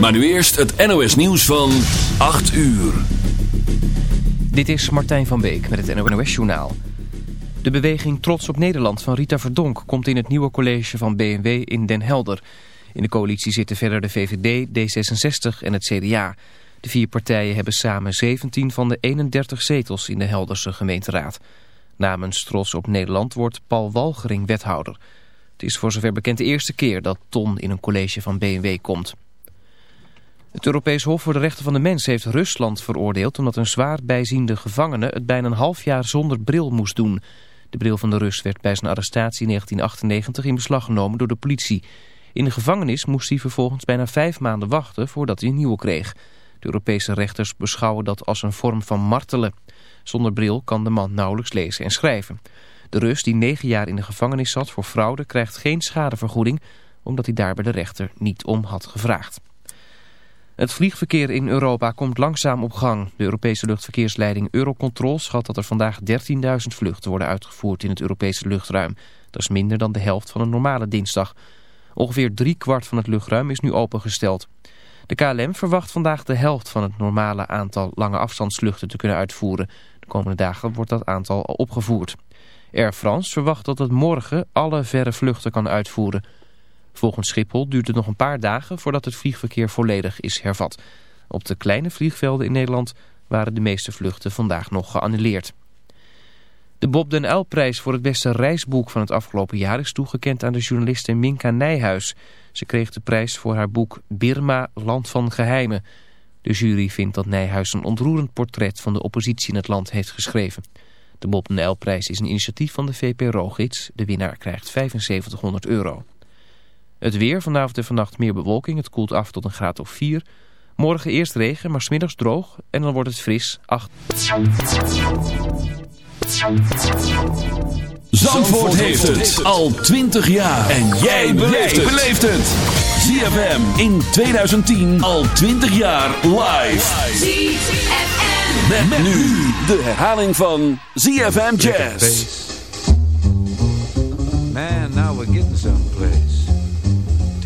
Maar nu eerst het NOS nieuws van 8 uur. Dit is Martijn van Beek met het NOS Journaal. De beweging Trots op Nederland van Rita Verdonk komt in het nieuwe college van BMW in Den Helder. In de coalitie zitten verder de VVD, D66 en het CDA. De vier partijen hebben samen 17 van de 31 zetels in de Helderse gemeenteraad. Namens Trots op Nederland wordt Paul Walgering wethouder. Het is voor zover bekend de eerste keer dat Ton in een college van BMW komt. Het Europees Hof voor de Rechten van de Mens heeft Rusland veroordeeld... omdat een zwaar bijziende gevangene het bijna een half jaar zonder bril moest doen. De bril van de Rus werd bij zijn arrestatie in 1998 in beslag genomen door de politie. In de gevangenis moest hij vervolgens bijna vijf maanden wachten voordat hij een nieuwe kreeg. De Europese rechters beschouwen dat als een vorm van martelen. Zonder bril kan de man nauwelijks lezen en schrijven. De Rus, die negen jaar in de gevangenis zat voor fraude, krijgt geen schadevergoeding... omdat hij daar bij de rechter niet om had gevraagd. Het vliegverkeer in Europa komt langzaam op gang. De Europese luchtverkeersleiding Eurocontrol schat dat er vandaag 13.000 vluchten worden uitgevoerd in het Europese luchtruim. Dat is minder dan de helft van een normale dinsdag. Ongeveer drie kwart van het luchtruim is nu opengesteld. De KLM verwacht vandaag de helft van het normale aantal lange afstandsvluchten te kunnen uitvoeren. De komende dagen wordt dat aantal al opgevoerd. Air France verwacht dat het morgen alle verre vluchten kan uitvoeren. Volgens Schiphol duurt het nog een paar dagen voordat het vliegverkeer volledig is hervat. Op de kleine vliegvelden in Nederland waren de meeste vluchten vandaag nog geannuleerd. De Bob den Uyl-prijs voor het beste reisboek van het afgelopen jaar is toegekend aan de journaliste Minka Nijhuis. Ze kreeg de prijs voor haar boek Birma, Land van Geheimen. De jury vindt dat Nijhuis een ontroerend portret van de oppositie in het land heeft geschreven. De Bob den Uyl-prijs is een initiatief van de VP Rogids. De winnaar krijgt 7500 euro. Het weer, vanavond en vannacht meer bewolking. Het koelt af tot een graad of 4. Morgen eerst regen, maar smiddags droog. En dan wordt het fris 8. Zandvoort heeft het al 20 jaar. En jij beleeft het. ZFM in 2010 al 20 jaar live. ZFM. Met, nu de herhaling van ZFM Jazz. Man, now we're getting someplace.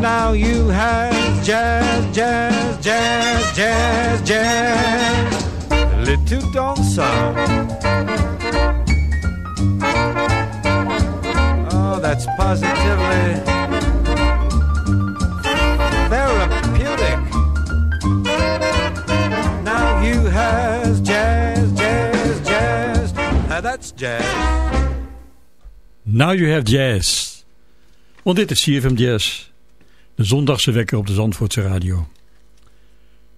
Now you have jazz, jazz, jazz, jazz, jazz. Little dansant. Oh, that's positively therapeutic. Now you have jazz, jazz, jazz. Now that's jazz. Now you have jazz. Want dit is CFM Jazz. De zondagse wekker op de Zandvoortse radio.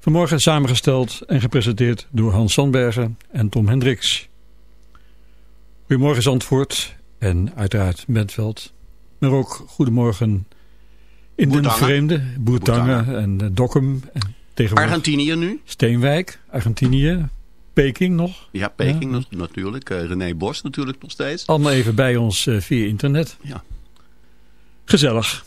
Vanmorgen samengesteld en gepresenteerd door Hans Sandbergen en Tom Hendricks. Goedemorgen Zandvoort en uiteraard Bentveld. Maar ook goedemorgen in de vreemde. Boertangen en uh, Dokkum. En tegenwoordig Argentinië nu? Steenwijk, Argentinië. Peking nog. Ja, Peking ja. natuurlijk. Uh, René Bos natuurlijk nog steeds. Allemaal even bij ons uh, via internet. Ja. Gezellig.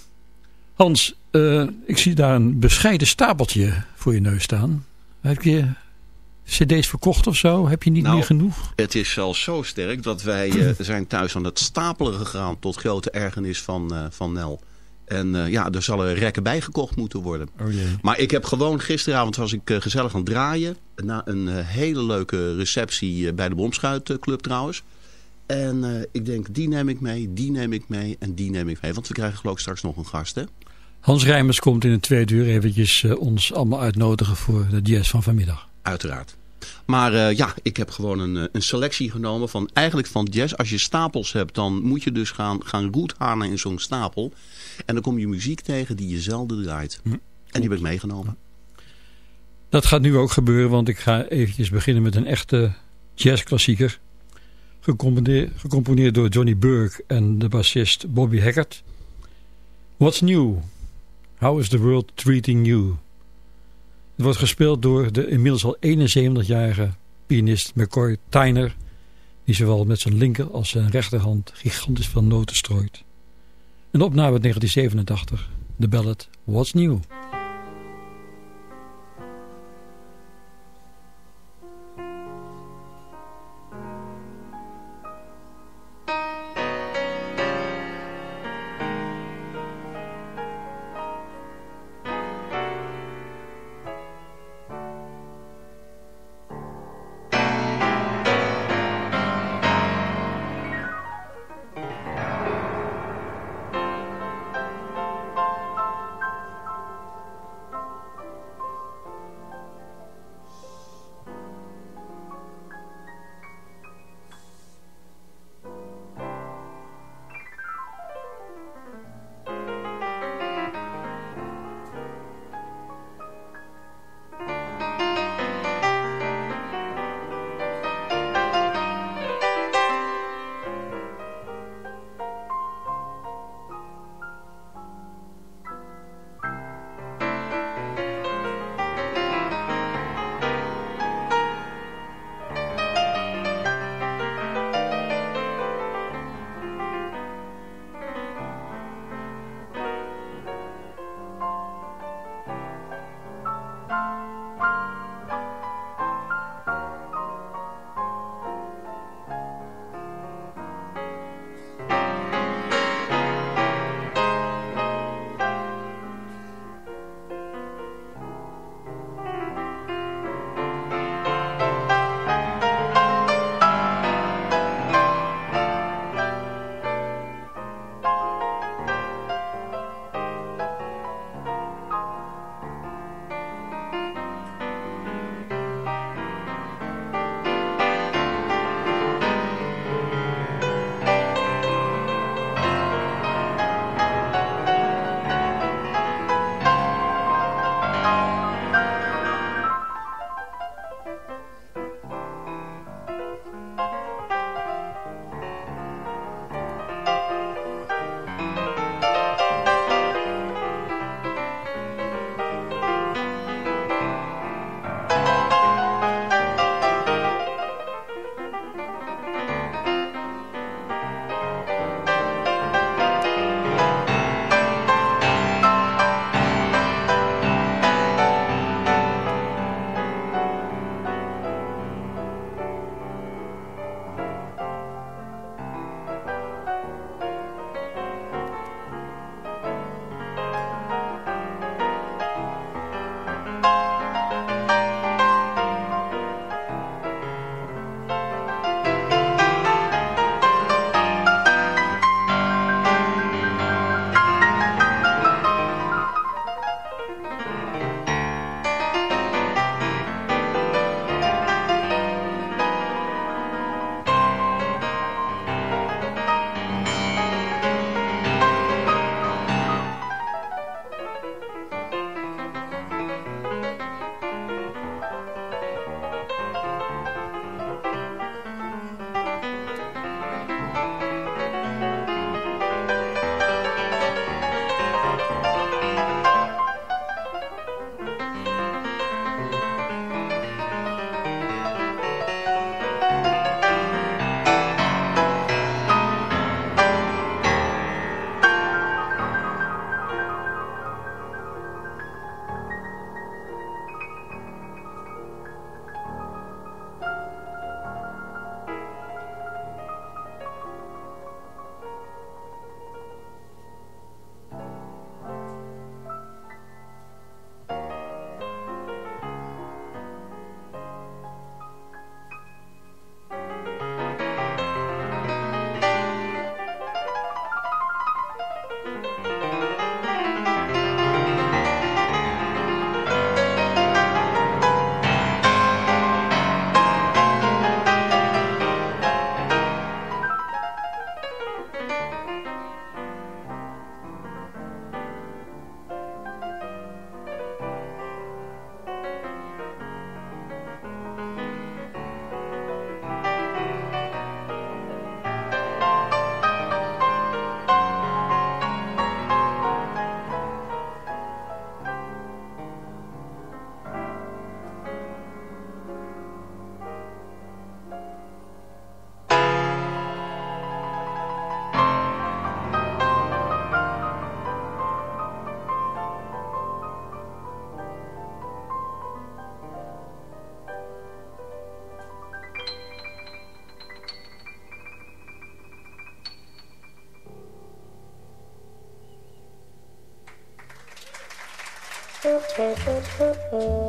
Hans, uh, ik zie daar een bescheiden stapeltje voor je neus staan. Heb je cd's verkocht of zo? Heb je niet nou, meer genoeg? Het is al zo sterk dat wij uh, zijn thuis aan het stapelen gegaan tot grote ergernis van, uh, van Nel. En uh, ja, er zullen rekken bijgekocht moeten worden. Oh jee. Maar ik heb gewoon, gisteravond was ik gezellig aan het draaien. Na een hele leuke receptie bij de Bomschuitclub trouwens. En ik denk, die neem ik mee, die neem ik mee en die neem ik mee. Want we krijgen geloof ik straks nog een gast, hè? Hans Rijmers komt in het tweede uur eventjes uh, ons allemaal uitnodigen voor de jazz van vanmiddag. Uiteraard. Maar uh, ja, ik heb gewoon een, een selectie genomen van eigenlijk van jazz. Als je stapels hebt, dan moet je dus gaan, gaan roethalen in zo'n stapel. En dan kom je muziek tegen die je zelden draait. Hm. En die heb ik meegenomen. Dat gaat nu ook gebeuren, want ik ga eventjes beginnen met een echte jazzklassieker. Gecomponeerd, gecomponeerd door Johnny Burke en de bassist Bobby Haggart. What's New? How is the World Treating You? Het wordt gespeeld door de inmiddels al 71-jarige pianist McCoy Tyner... die zowel met zijn linker als zijn rechterhand gigantisch veel noten strooit. Een opname uit 1987, de ballad What's New? Oh, oh, oh.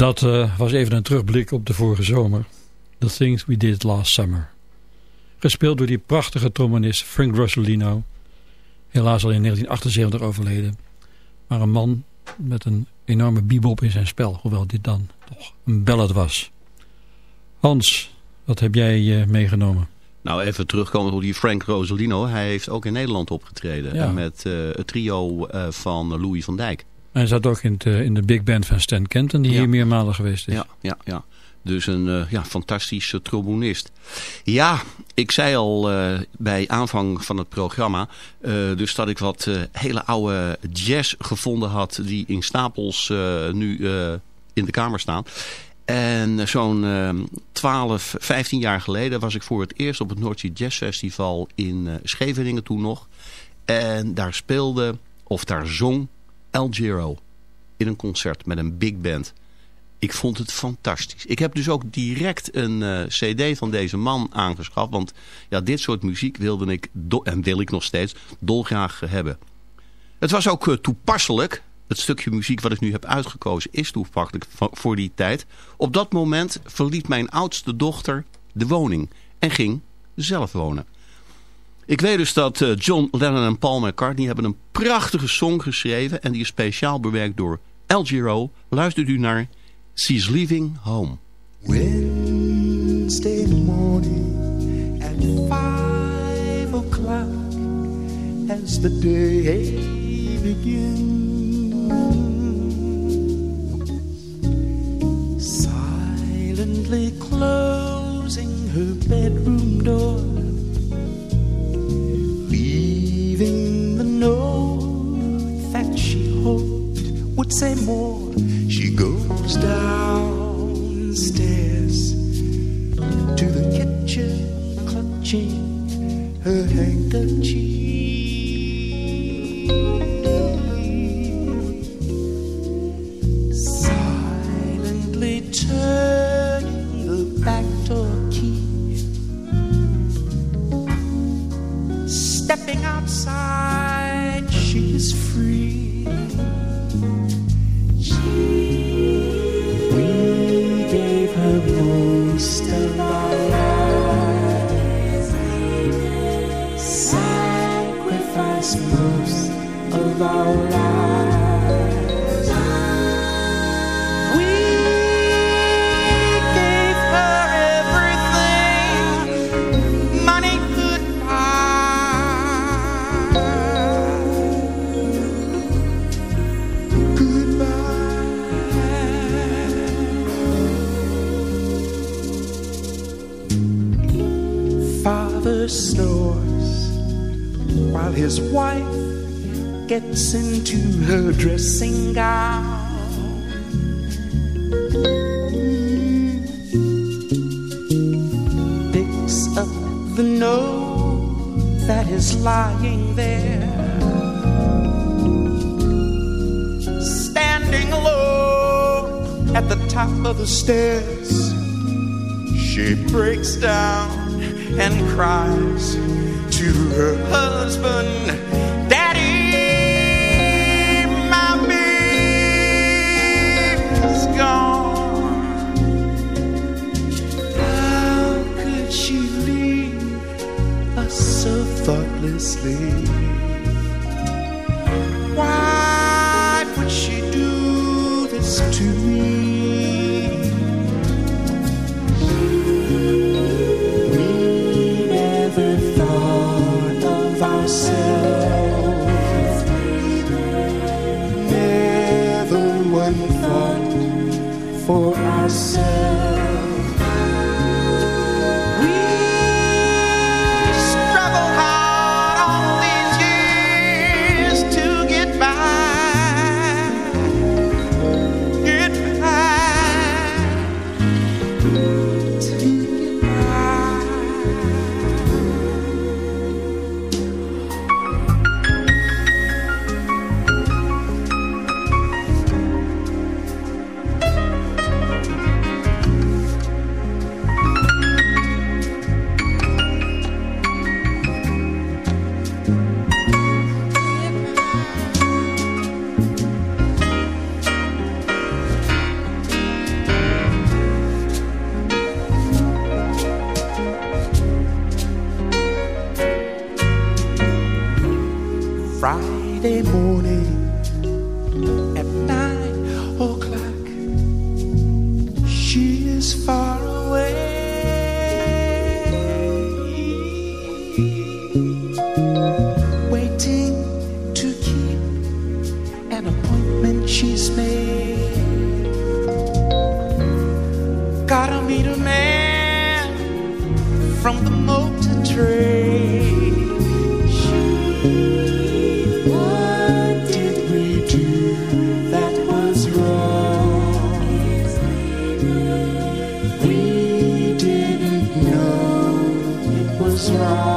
Dat uh, was even een terugblik op de vorige zomer. The Things We Did Last Summer. Gespeeld door die prachtige trombonist Frank Rosolino. Helaas al in 1978 overleden. Maar een man met een enorme bebop in zijn spel. Hoewel dit dan toch een ballad was. Hans, wat heb jij uh, meegenomen? Nou, even terugkomen op die Frank Rosolino. Hij heeft ook in Nederland opgetreden. Ja. Met uh, het trio van Louis van Dijk. Hij zat ook in, in de big band van Stan Kenton, die ja. hier meermalen geweest is. Ja, ja, ja. Dus een uh, ja, fantastische trombonist. Ja, ik zei al uh, bij aanvang van het programma... Uh, dus dat ik wat hele oude jazz gevonden had... die in stapels nu in de kamer staan. En zo'n 12, 15 jaar geleden was ik voor het eerst op het Noordzee Jazz Festival in Scheveningen toen nog. En daar speelde, of daar zong El Giro in een concert met een big band. Ik vond het fantastisch. Ik heb dus ook direct een uh, cd van deze man aangeschaft. Want ja, dit soort muziek wilde ik, en wil ik nog steeds, dolgraag hebben. Het was ook uh, toepasselijk. Het stukje muziek wat ik nu heb uitgekozen is toepasselijk voor die tijd. Op dat moment verliet mijn oudste dochter de woning en ging zelf wonen. Ik weet dus dat uh, John Lennon en Paul McCartney hebben een prachtige song geschreven. En die is speciaal bewerkt door El Giro. Luistert u naar She's Leaving Home. Wednesday morning at five o'clock as the day begins. Silently closing her bedroom door say more. She goes downstairs was wrong.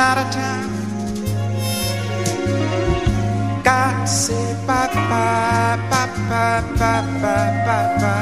out of town. Got to say bye bye, bye bye, bye bye, bye bye.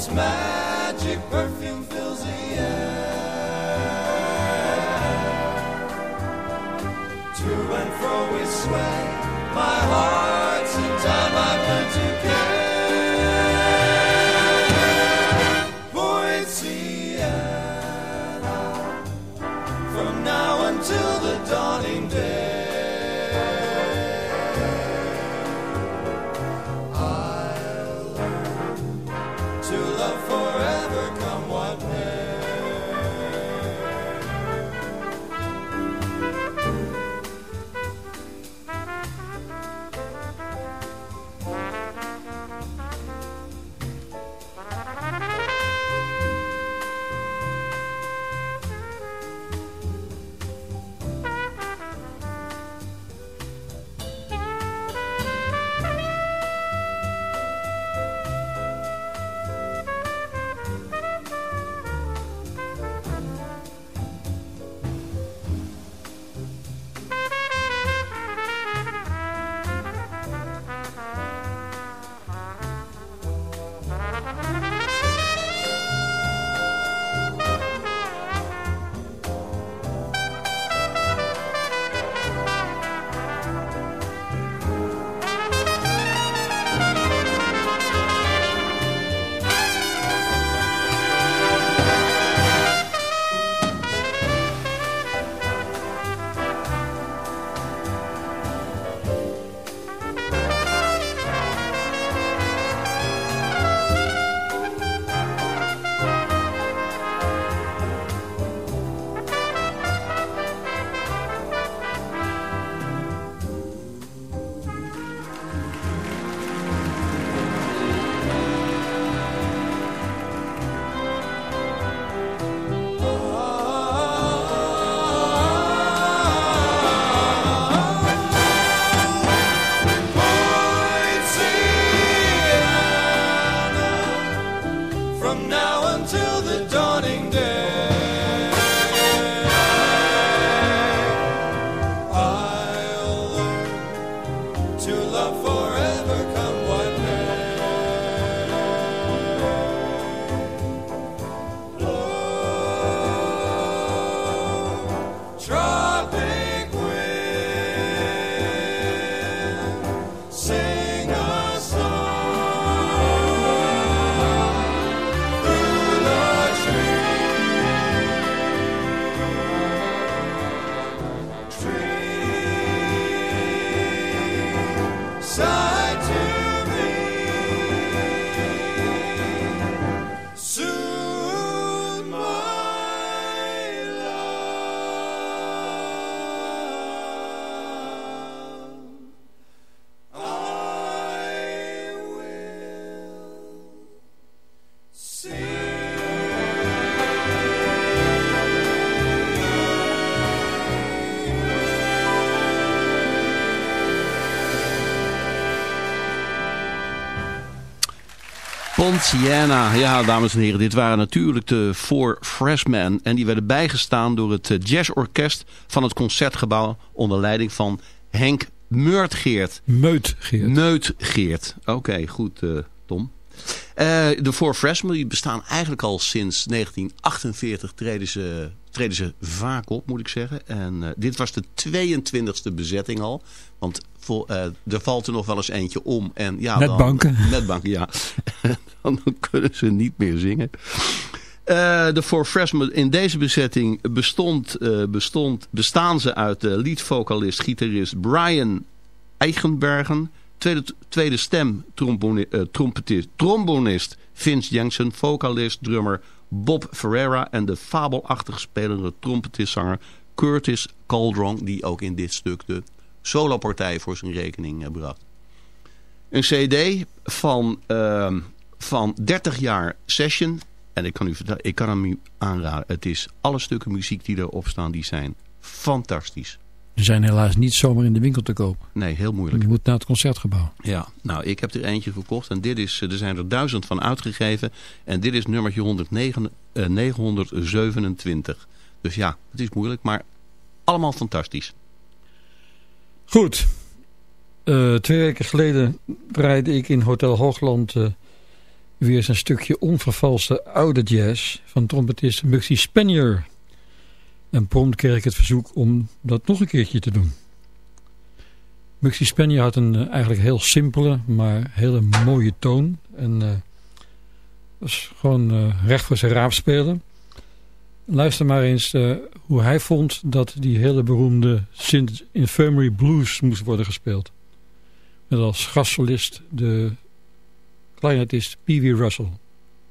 It's magic perfect. Ponciana. Ja, dames en heren, dit waren natuurlijk de Four Freshmen. En die werden bijgestaan door het eh, jazzorkest van het Concertgebouw... onder leiding van Henk Meurtgeert. Meutgeert. Meutgeert. Oké, goed uh, Tom. Uh, de Four Freshmen die bestaan eigenlijk al sinds 1948 treden ze, treden ze vaak op, moet ik zeggen. En uh, dit was de 22e bezetting al. Want vol, uh, er valt er nog wel eens eentje om. En, ja, netbanken. Dan, netbanken, ja. dan kunnen ze niet meer zingen. Uh, de Four Freshmen in deze bezetting bestond, uh, bestond, bestaan ze uit de leadvocalist, gitarist Brian Eigenbergen. Tweede, tweede stem trombone, trompetist, trombonist Vince Jensen. Vocalist, drummer Bob Ferreira. En de fabelachtig spelende trompetistzanger Curtis Caldron. Die ook in dit stuk de solopartij voor zijn rekening bracht. Een cd van, uh, van 30 jaar session. En ik kan, u ik kan hem u aanraden. Het is alle stukken muziek die erop staan, die zijn fantastisch. Ze zijn helaas niet zomaar in de winkel te kopen. Nee, heel moeilijk. Je moet naar het concertgebouw. Ja, nou ik heb er eentje gekocht. En dit is, er zijn er duizend van uitgegeven. En dit is nummertje 109, uh, 927. Dus ja, het is moeilijk, maar allemaal fantastisch. Goed. Uh, twee weken geleden draaide ik in Hotel Hoogland uh, weer eens een stukje onvervalste oude jazz van trompetist Muxie Spanier. En prompt kreeg ik het verzoek om dat nog een keertje te doen. Muxie Spanier had een uh, eigenlijk heel simpele, maar hele mooie toon. En was gewoon recht voor zijn raap spelen. Luister maar eens uh, hoe hij vond dat die hele beroemde Synth Infirmary Blues moest worden gespeeld. Met als gastsolist de clarinetist Wee Russell.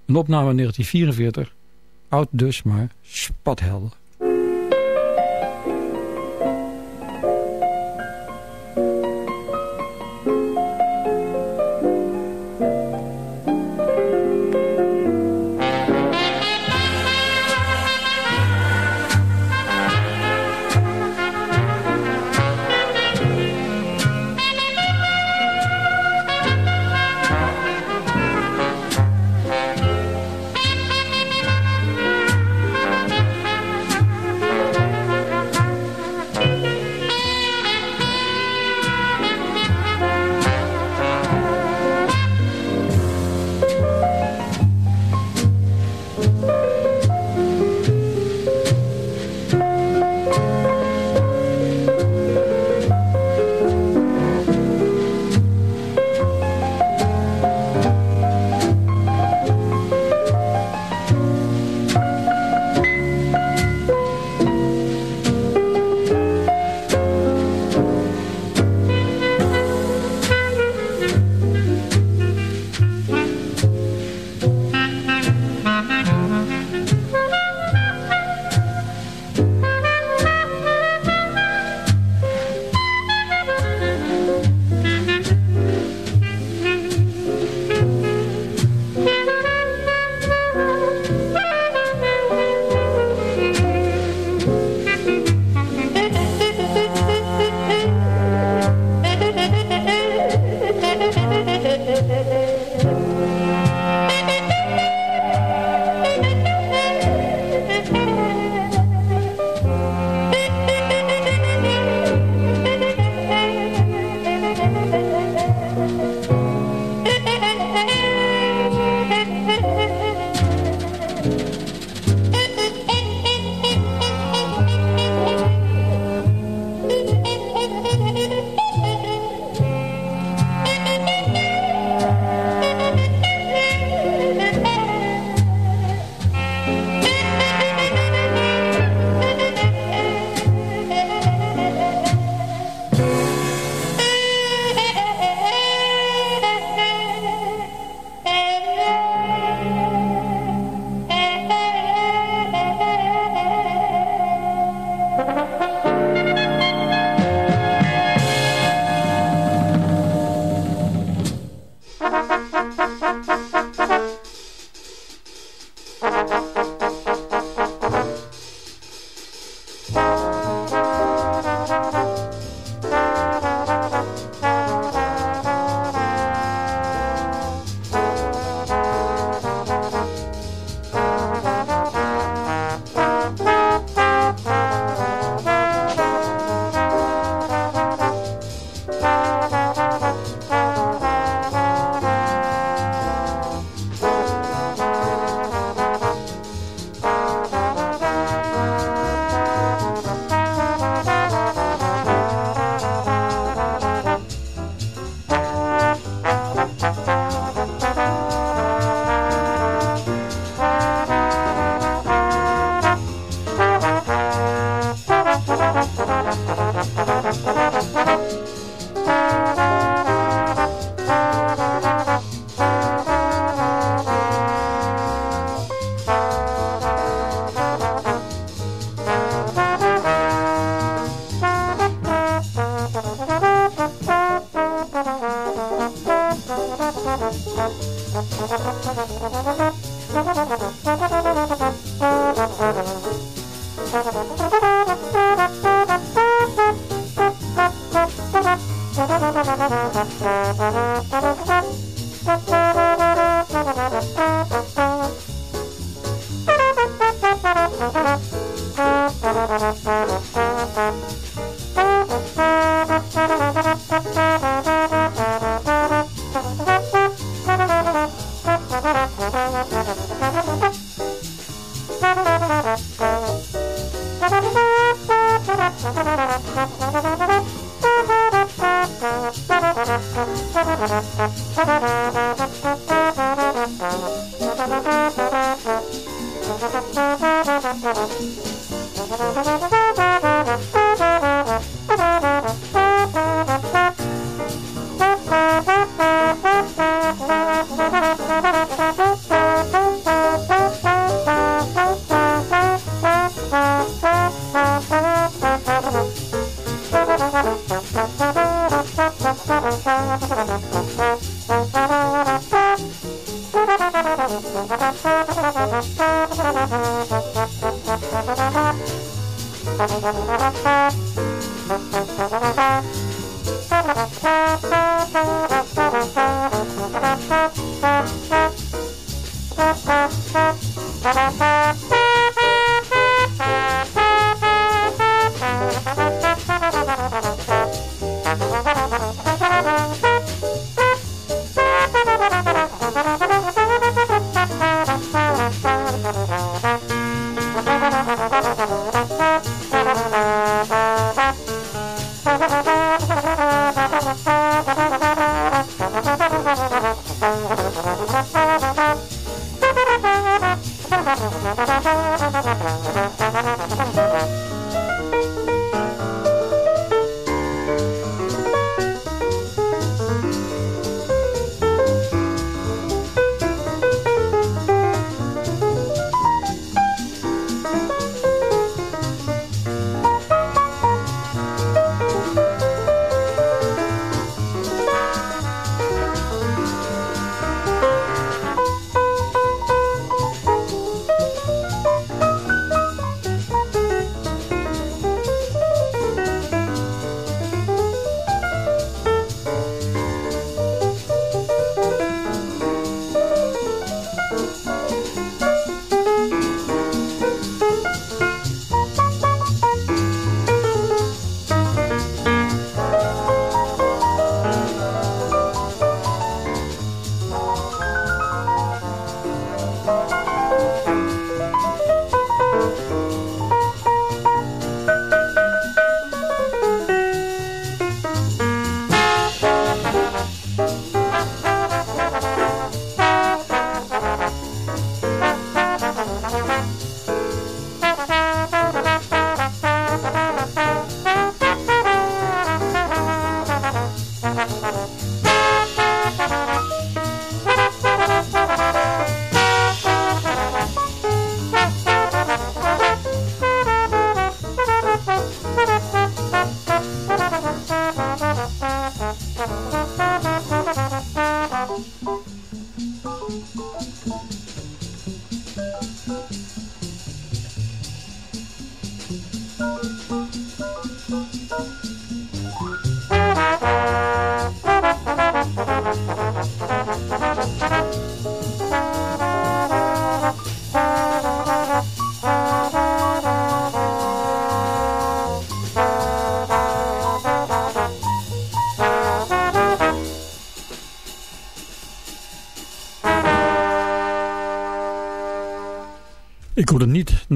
Een opname in 1944, oud dus, maar spathelder.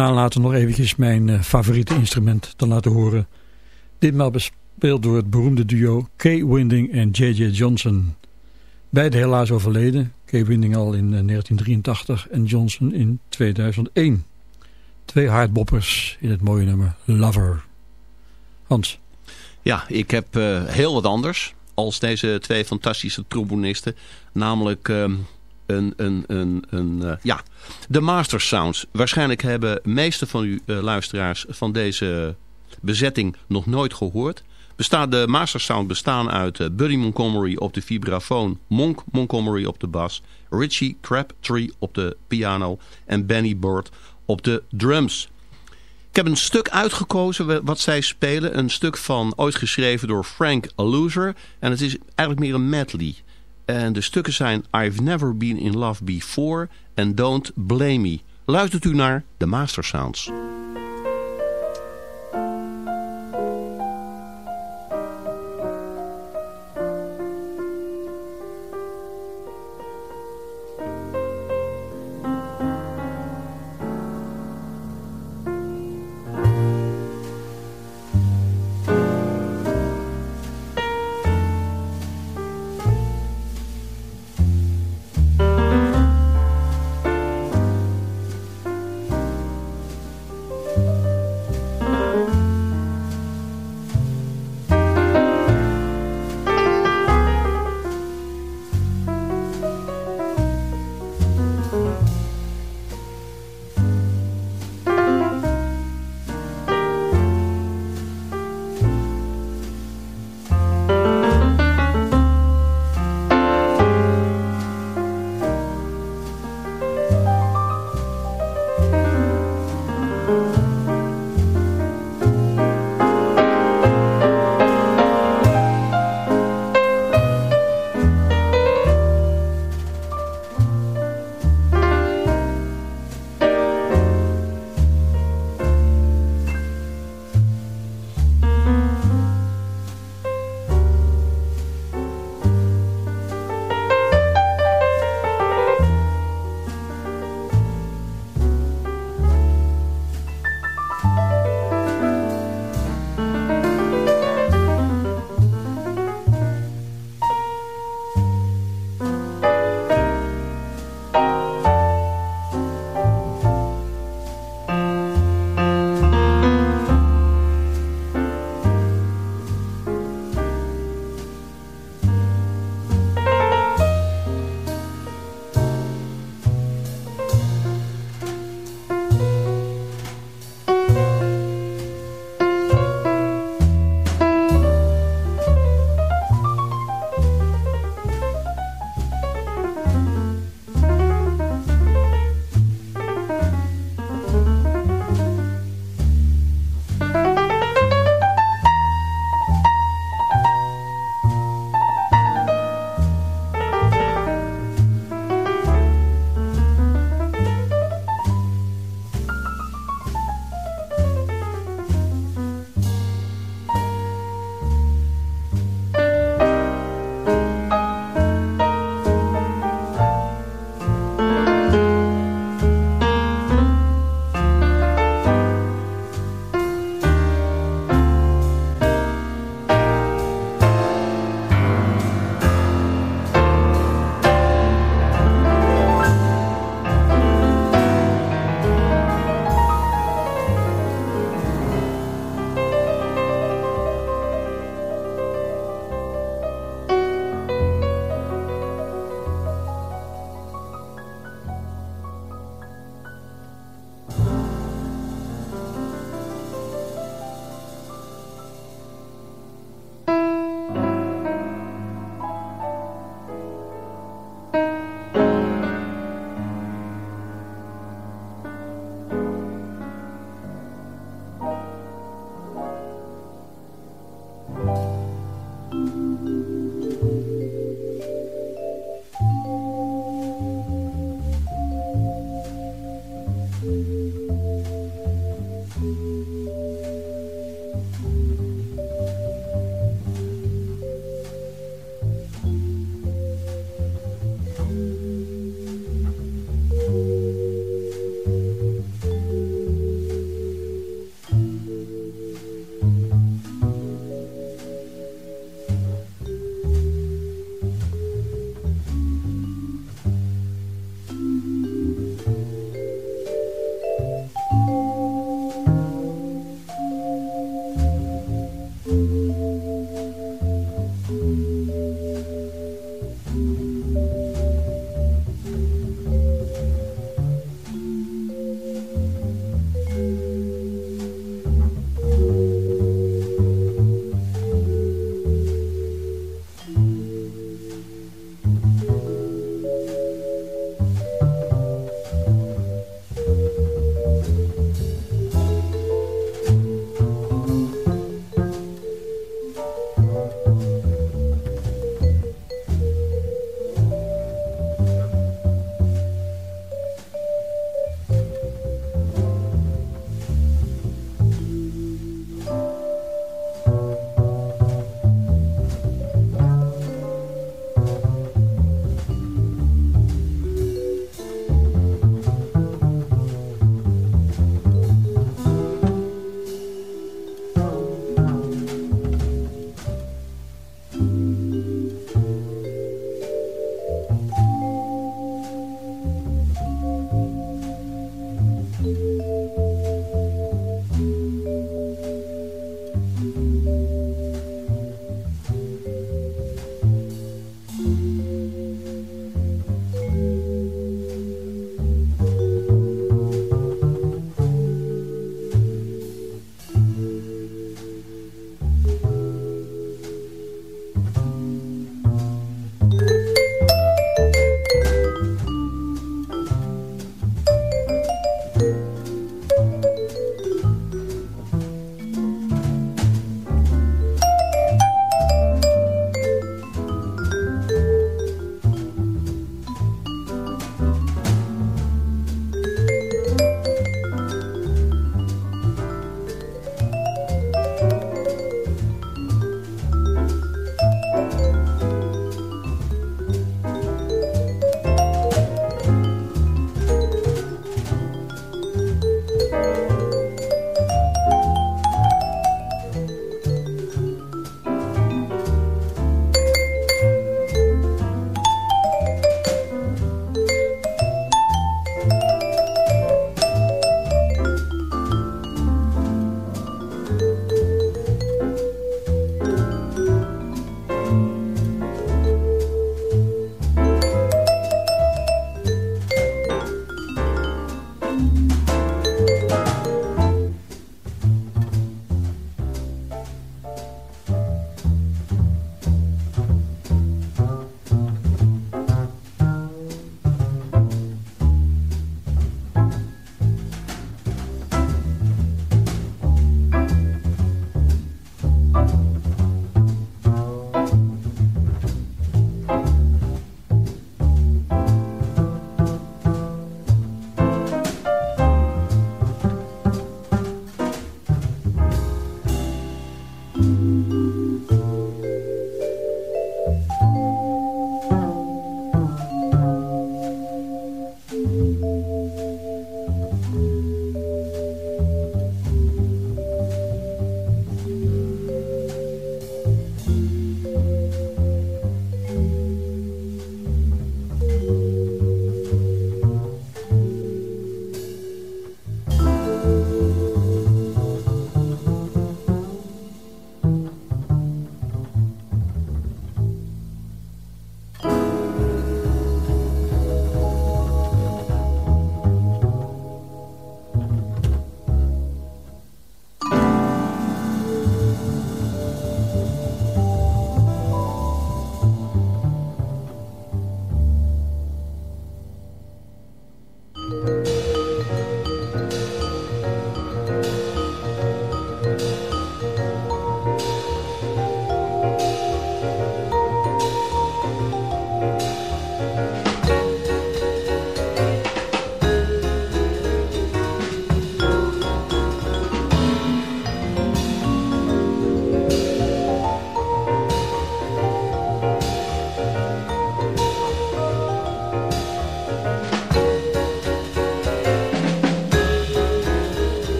Nalaten nog eventjes mijn uh, favoriete instrument te laten horen. Ditmaal bespeeld door het beroemde duo Kay Winding en J.J. Johnson. Beide helaas overleden. Kay Winding al in uh, 1983 en Johnson in 2001. Twee hardboppers in het mooie nummer Lover. Hans. Ja, ik heb uh, heel wat anders als deze twee fantastische trombonisten. Namelijk een, uh, ja, de Master Sounds. Waarschijnlijk hebben meeste van u uh, luisteraars van deze bezetting nog nooit gehoord. Bestaat, de Master Sound bestaan uit uh, Buddy Montgomery op de vibrafoon, Monk Montgomery op de bas, Richie Crabtree op de piano en Benny Bird op de drums. Ik heb een stuk uitgekozen wat zij spelen. Een stuk van ooit geschreven door Frank Loser. En het is eigenlijk meer een medley. En de stukken zijn I've Never Been In Love Before en Don't Blame Me. Luistert u naar de Master Sounds.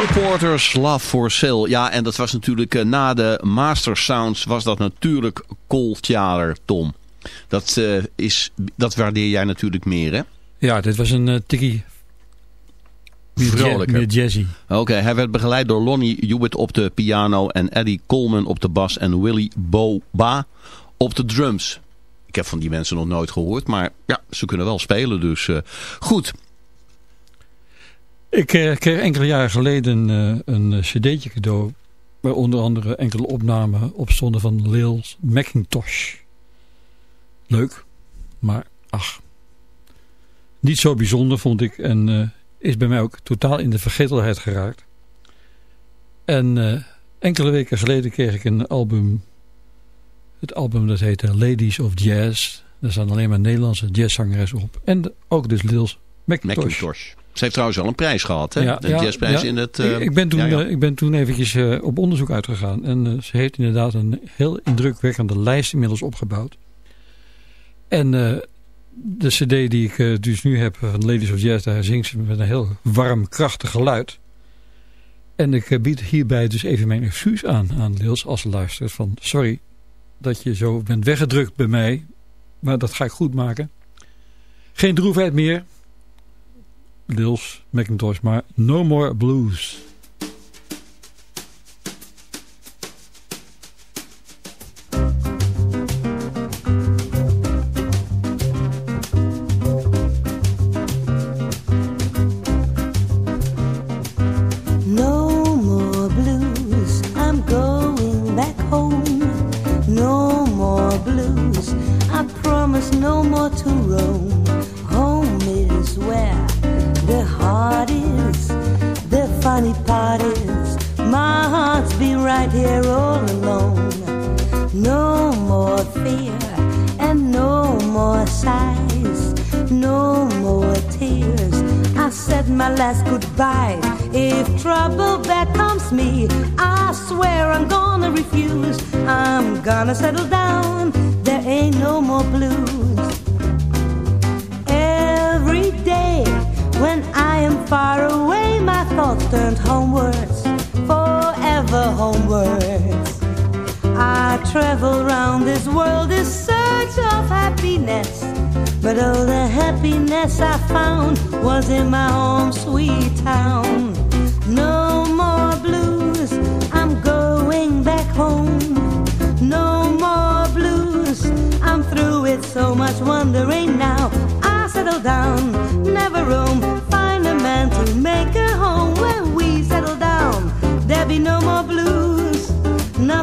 Cole Porter's Love for Sale. Ja, en dat was natuurlijk uh, na de Master Sounds was dat natuurlijk Cole Theater, Tom. Dat, uh, is, dat waardeer jij natuurlijk meer, hè? Ja, dit was een uh, tikkie vrolijker. Meer jazzy. Oké, okay, hij werd begeleid door Lonnie Hewitt op de piano en Eddie Coleman op de bas en Willy Boba op de drums. Ik heb van die mensen nog nooit gehoord, maar ja, ze kunnen wel spelen, dus uh, goed. Ik uh, kreeg enkele jaren geleden uh, een cd'tje cadeau, waar onder andere enkele opnamen op stonden van Lils Macintosh. Leuk, maar ach, niet zo bijzonder vond ik en is bij mij ook totaal in de vergetelheid geraakt. En enkele weken geleden kreeg ik een album. Het album dat heette Ladies of Jazz. Daar staan alleen maar Nederlandse jazzzangeres op. En ook dus Lils. McIntosh. Ze heeft trouwens al een prijs gehad, hè? Ja, de ja, jazzprijs ja. in het... Uh, ik, ben toen, ja, ik ben toen eventjes uh, op onderzoek uitgegaan. En ze heeft inderdaad een heel indrukwekkende lijst inmiddels opgebouwd. En de cd die ik dus nu heb van Ladies of Jazz, daar zingt ze met een heel warm, krachtig geluid. En ik bied hierbij dus even mijn excuus aan, aan Lils als ze luistert. Van sorry dat je zo bent weggedrukt bij mij, maar dat ga ik goed maken. Geen droefheid meer. deels Macintosh, maar No More Blues. no more blues. I promise no more to roam. out here all alone. No more fear and no more sighs, no more tears. I said my last goodbye. If trouble becomes me, I swear I'm gonna refuse. I'm gonna settle down. There ain't no more blues. Every day when I am far away, my thoughts turned homewards the homeward. I travel round this world in search of happiness. But all the happiness I found was in my home sweet town. No more blues, I'm going back home. No more blues, I'm through with so much wandering now. I settle down, never roam, find a man to make a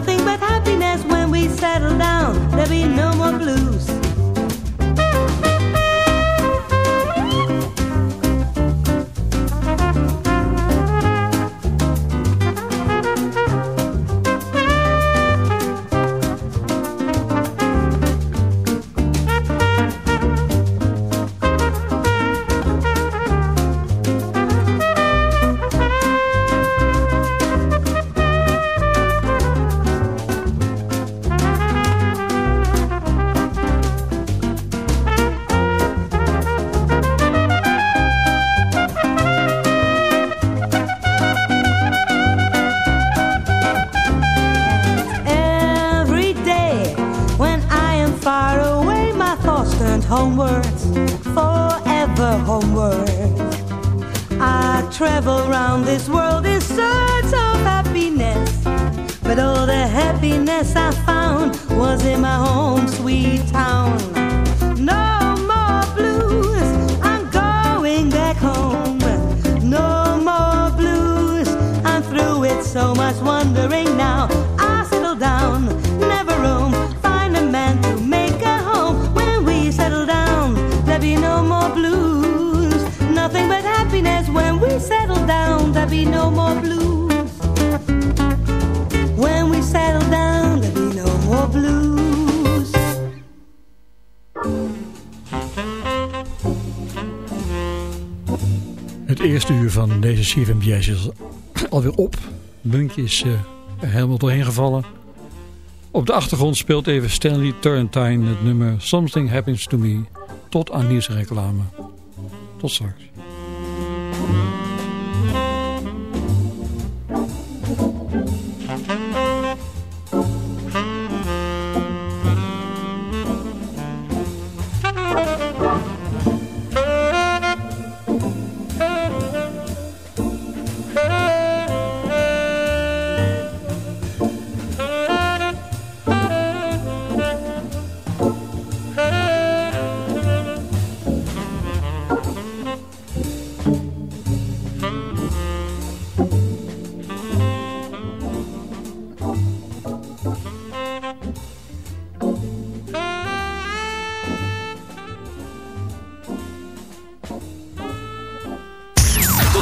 nothing but happiness when we settle down. There'll be no more blues. homework. I travel around this world in search of happiness. But all the happiness I found was in my home sweet town. No more blues, I'm going back home. No more blues, I'm through with so much wondering now. CFM Jazz is alweer op. Het muntje is uh, helemaal doorheen gevallen. Op de achtergrond speelt even Stanley Turrentine het nummer Something Happens to Me tot aan nieuwsreclame. Tot straks.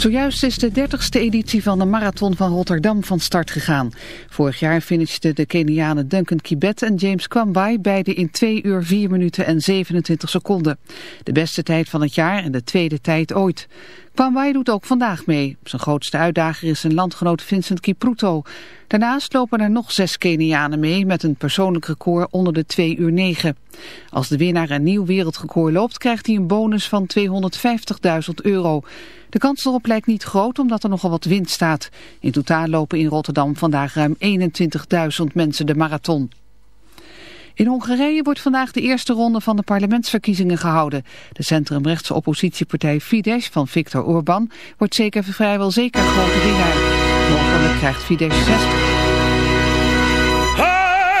Zojuist is de 30ste editie van de Marathon van Rotterdam van start gegaan. Vorig jaar finishten de Kenianen Duncan Kibet en James Kwambai beide in 2 uur 4 minuten en 27 seconden. De beste tijd van het jaar en de tweede tijd ooit. Kwambai doet ook vandaag mee. Zijn grootste uitdager is zijn landgenoot Vincent Kipruto. Daarnaast lopen er nog zes Kenianen mee met een persoonlijk record onder de 2 uur 9. Als de winnaar een nieuw wereldrecord loopt krijgt hij een bonus van 250.000 euro. De kans erop lijkt niet groot omdat er nogal wat wind staat. In totaal lopen in Rotterdam vandaag ruim 21.000 mensen de marathon. In Hongarije wordt vandaag de eerste ronde van de parlementsverkiezingen gehouden. De centrumrechtse oppositiepartij Fidesz van Viktor Orbán wordt zeker vrijwel zeker grote winnaar. Mogelijk krijgt Fidesz 60. Hej,